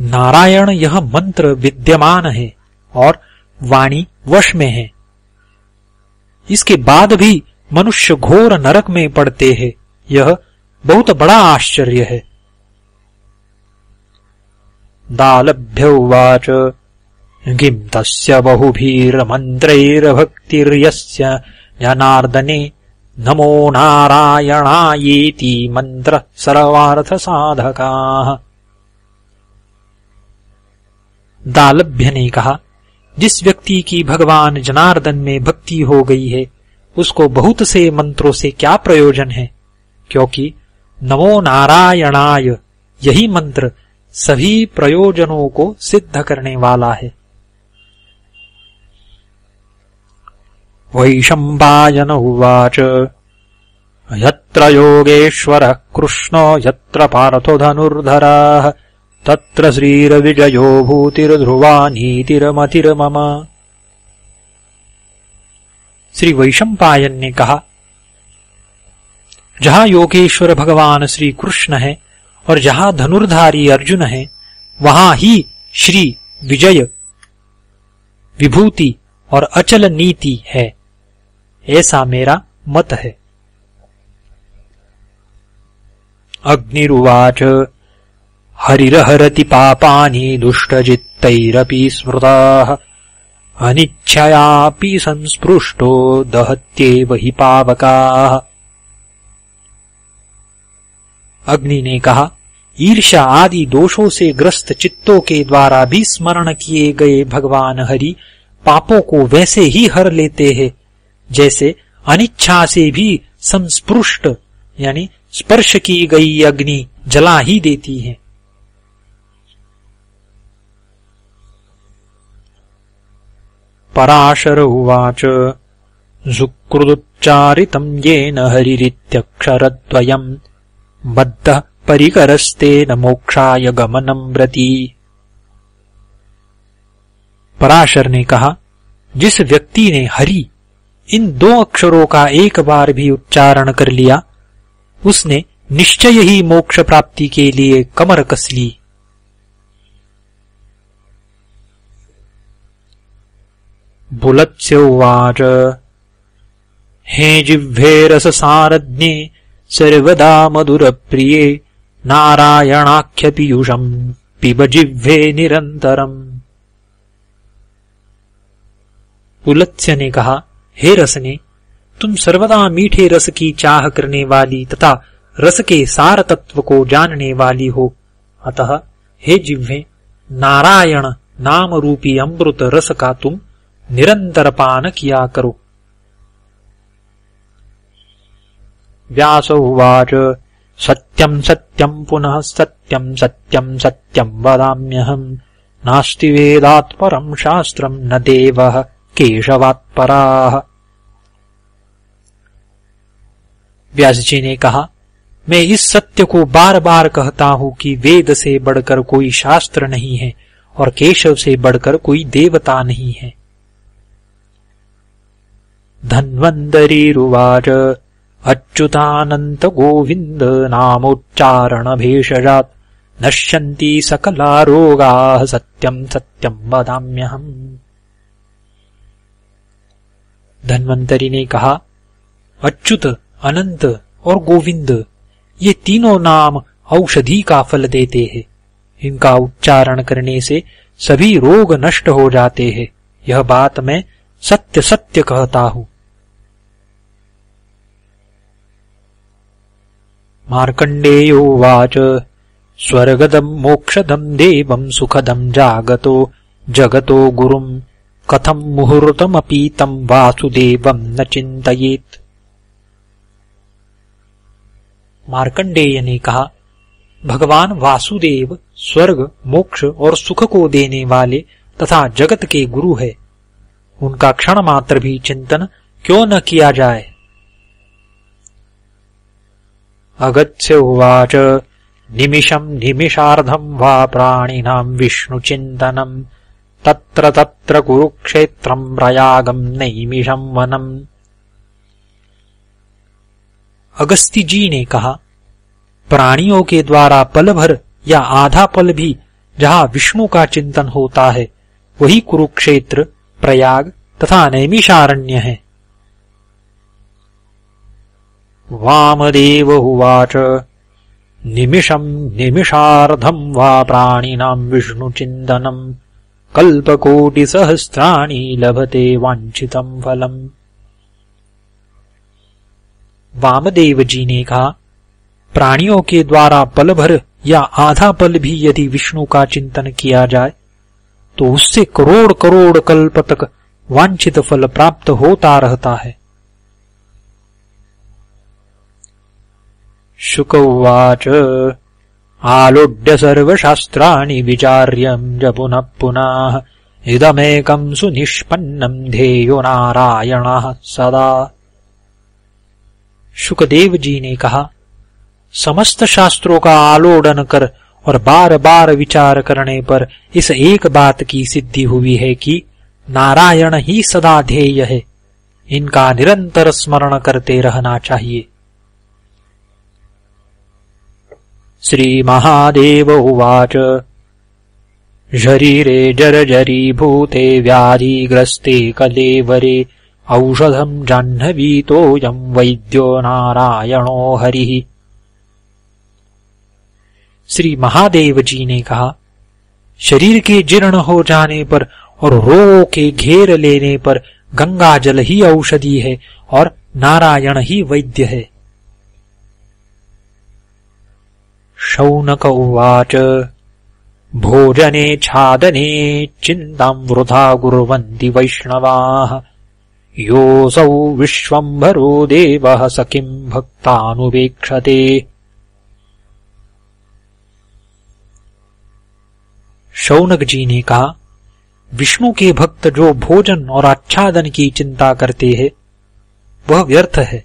Speaker 1: नारायण यह मंत्र विद्यमान है और वाणी वश में है। इसके बाद भी मनुष्य घोर नरक में पड़ते हैं, यह बहुत बड़ा आश्चर्य है। दालभ्य उवाच। किम् तस्य बहुभिर्मन्त्रैर्भक्तिर्यस्य जनार्दने नमो नारायणायेति मन्त्रः सर्वार्थसाधकाः। दालभ्य ने कहा, जिस व्यक्ति की भगवान जनार्दन में भक्ति हो गई है, उसको बहुत से मंत्रों से क्या प्रयोजन है? क्योंकि नमो नारायणाय यही मंत्र सभी प्रयोजनों को सिद्ध करने वाला है। वैशम्पायन उवाच। यत्र योगेश्वरः कृष्णो यत्र पार्थो धनुर्धराः तत्र श्रीरविजयो भूतिर्ध्रुवा नीतिरमतिर्मम श्री वैशंपायन ने कहा, जहाँ योगेश्वर भगवान श्री कृष्ण है और जहाँ धनुर्धारी अर्जुन है, वहाँ ही श्री विजय विभूति और अचल नीति है। ऐसा मेरा मत है। अग्निरुवाच हरिहरति पापानि दुष्टजित्तैरपि स्मृताः, अनिच्छयापि संस्पृष्टो दहत्येव हि पावकाः। अग्नि ने कहा ईर्षा आदि दोषों से ग्रस्त चित्तों के द्वारा भी स्मरण किए गए भगवान हरि पापों को वैसे ही हर लेते हैं, जैसे अनिच्छा से भी संस्पृष्ट, यानी स्पर्श की गई अग्नि जला ही देती है। पराशर उवाच सुकृदुच्चारितम् येन बद्धः परिकरस्तेन मोक्षाय गमनम् व्रती। पराशर ने कहा, जिस व्यक्ति ने हरि, इन दो अक्षरों का एक बार भी उच्चारण कर लिया, उसने निश्चय ही मोक्ष प्राप्ति के लिए कमर कस ली। बुलत्स्य उवाच, हे जिह्वे रससारज्ञे सर्वदा मधुर मधुरप्रिये नारायणाख्यपीयूषम् पिब जिह्वे निरन्तरम्। पुलत्स्य ने कहा, हे रसने, तुम सर्वदा मीठे रस की चाह करने वाली तथा रस के सार तत्व को जानने वाली हो। अतः, हे जिह्वे, नारायण नाम रूपी अमृत रस का तुम निरंतर पान किया करो। व्यास उवाच सत्यम् सत्यम् पुनः सत्यम् सत्यम् सत्यम् वदाम्यहम्। नास्ति वेदात्परम् शास्त्रम् न देवः, केशवात्पराः। व्यास जी ने कहा, मैं इस सत्य को बार बार कहता हूँ कि वेद से बढ़कर कोई शास्त्र नहीं है और केशव से बढ़कर कोई देवता नहीं है। धन्वन्तरीरुवाच अच्युतानन्तगोविन्दनामोच्चारणभेषजात् नश्यन्ति सकला रोगाः सत्यम् सत्यम् वदाम्यहम्। धन्वंतरी ने कहा, अच्युत अनंत और गोविंद ये तीनों नाम औषधि का फल देते हैं। इनका उच्चारण करने से सभी रोग नष्ट हो जाते हैं। यह बात मैं सत्य सत्य कहता हूँ। मार्कण्डेयोवाच स्वर्गदम् मोक्षदम् देवम् सुखदम् जागतो, जगतो गुरुम् कथम् मुहूर्तमपि तम् वासुदेवम् न चिन्तयेत्. मार्कंडेय ने कहा, भगवान वासुदेव स्वर्ग, मोक्ष और सुख को देने वाले तथा जगत के गुरु है। उनका क्षण मात्र भी चिंतन क्यों न किया जाए? अगत्य उवाच निमिषम् निमिषार्धम् वा प्राणिनाम् विष्णुचिन्तनम्। तत्र तत्र कुरुक्षेत्रम् प्रयागम् नैमिषम् वनम्। अगस्ती ने कहा, प्राणियों के द्वारा पल भर या आधा पल भी जहाँ विष्णु का चिंतन होता है, वही कुरुक्षेत्र, प्रयाग तथा नैमिषारण्य है। वामदेव उवाच। निमिषम् निमिषार्धम् वा प्राणिनाम् विष्णुचिन्तनम्। कल्पकोटिसहस्राणि लभते वाञ्छितम् फलम्। वामदेव जी ने कहा, प्राणियों के द्वारा पल भर या आधा पल भी यदि विष्णु का चिंतन किया जाए तो उससे करोड़ करोड़ कल्प तक वांछित फल प्राप्त होता रहता है। शुक उवाच आलोड्य सर्वशास्त्राणि विचार्यम् च पुनः पुनः इदमेकम् सुनिष्पन्नम् ध्येयो नारायणः सदा। सुखदेव जी ने कहा, समस्त शास्त्रों का आलोडन कर और बार बार विचार करने पर इस एक बात की सिद्धि हुई है कि नारायण ही सदा ध्येय है। इनका निरंतर स्मरण करते रहना चाहिए। श्रीमहादेव उवाच। शरीरे जर्जरीभूते व्याधिग्रस्ते कलेवरे औषधम् जाह्नवीतोऽयम् वैद्यो नारायणो हरिः। श्री महादेव जी ने कहा, शरीर के जीर्ण हो जाने पर और रोगों के घेर लेने पर गंगा जल ही औषधि है और नारायण ही वैद्य है। शौनक उवाच, भोजने छादने चिन्ताम् वृथा कुर्वन्ति वैष्णवाः। योऽसौ विश्वम्भरो देवः स किम् भक्तानुवेक्षते। शौनक जी ने कहा, विष्णु के भक्त जो भोजन और आच्छादन की चिंता करते हैं, वह व्यर्थ है,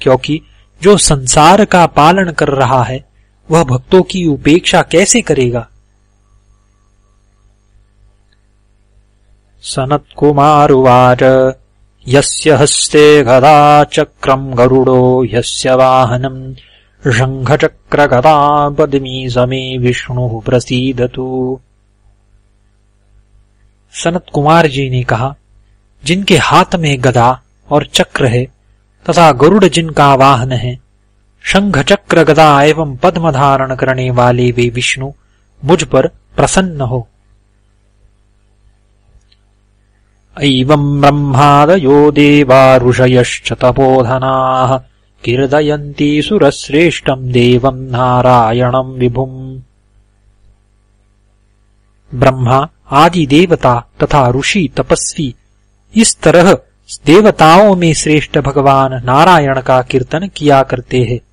Speaker 1: क्योंकि जो संसार का पालन कर रहा है वह भक्तों की उपेक्षा कैसे करेगा? सनत्कुमारुवाच, यस्य हस्ते गदा चक्रम् गरुडो, यस्य वाहनम् शङ्खचक्रगदा पद्मी समे विष्णुः प्रसीदतु। सनत कुमार जी ने कहा, जिनके हाथ में गदा और चक्र है, तथा गरुड़ जिनका वाहन है शंख चक्र गदा एवं पद्म धारण करने वाले वे विष्णु मुझ पर प्रसन्न हो। एवम् ब्रह्मादयो देवा ऋषयश्च तपोधनाः कीर्तयन्ति सुरश्रेष्ठम् देवम् नारायणम् विभुम्। ब्रह्मा आदि देवता तथा ऋषि, तपस्वी, इस तरह देवताओं में श्रेष्ठ भगवान नारायण का कीर्तन किया करते हैं।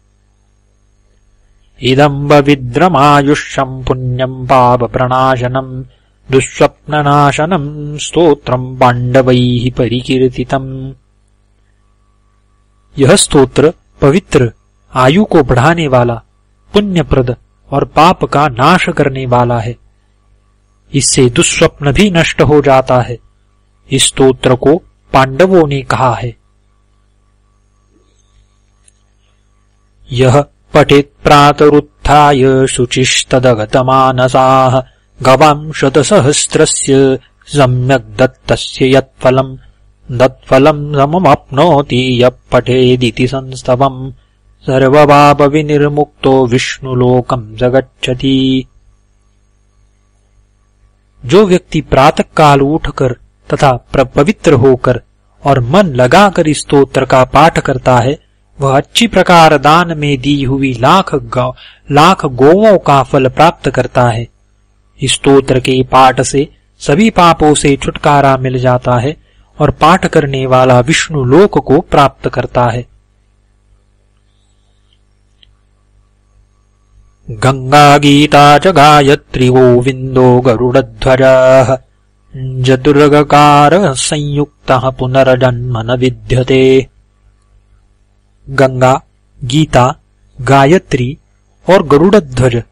Speaker 1: इदम्ब विद्रमायुष्यम् पुण्यम् पाप प्रणाशनम् दुःस्वप्ननाशनम् स्तोत्रम् पाण्डवैः परिकीर्तितम्। यह स्तोत्र पवित्र आयु को बढ़ाने वाला पुण्यप्रद और पाप का नाश करने वाला है। इससे दुस्वप्न भी नष्ट हो जाता है। इस स्तोत्र को पांडवों ने कहा है। यह पठित प्रातरुत्थाय शुचिस्तदगतमानसाः गवाम् शतसहस्रस्य सम्यक् दत्तस्य यत्फलम्। दत्फलम् सममाप्नोति यः पठेदिति संस्तवम्। सर्वपापविनिर्मुक्तो विष्णुलोकम् स गच्छति जो व्यक्ति प्रातः काल उठकर तथा पवित्र होकर और मन लगाकर इस स्तोत्र का पाठ करता है वह अच्छी प्रकार दान में दी हुई लाख गौ, लाख गोवों का फल प्राप्त करता है। इस स्तोत्र के पाठ से सभी पापों से छुटकारा मिल जाता है और पाठ करने वाला विष्णु लोक को प्राप्त करता है। गंगा गीता च गायत्री गोविन्दो गरुडध्वजः। जदुर्गकारः संयुक्तः पुनर्जन्म न विद्यते। गंगा, गीता, गायत्री और गरुड़ध्वज।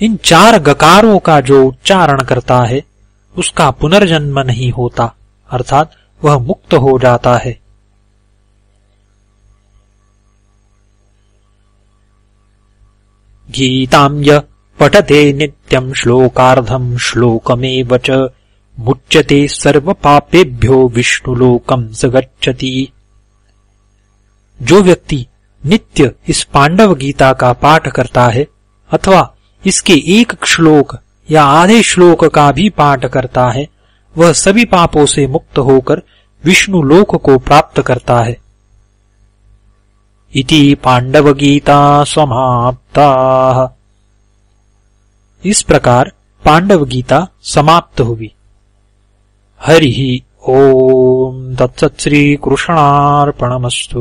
Speaker 1: इन चार गकारों का जो उच्चारण करता है, उसका पुनर्जन्म नहीं होता, अर्थात वह मुक्त हो जाता है। गीताम् य पठते नित्यम् श्लोकार्धम् श्लोकमेव च, मुच्यते सर्वपापेभ्यो विष्णुलोकम् स गच्छति। जो व्यक्ति नित्य इस पांडव गीता का पाठ करता है अथवा इसके एक श्लोक या आधे श्लोक का भी पाठ करता है, वह सभी पापों से मुक्त होकर विष्णु लोक को प्राप्त करता है। इति पांडव गीता समाप्ता। इस प्रकार पांडव गीता समाप्त हुई। हरि ओम तत्सत श्री कृष्णार्पणमस्तु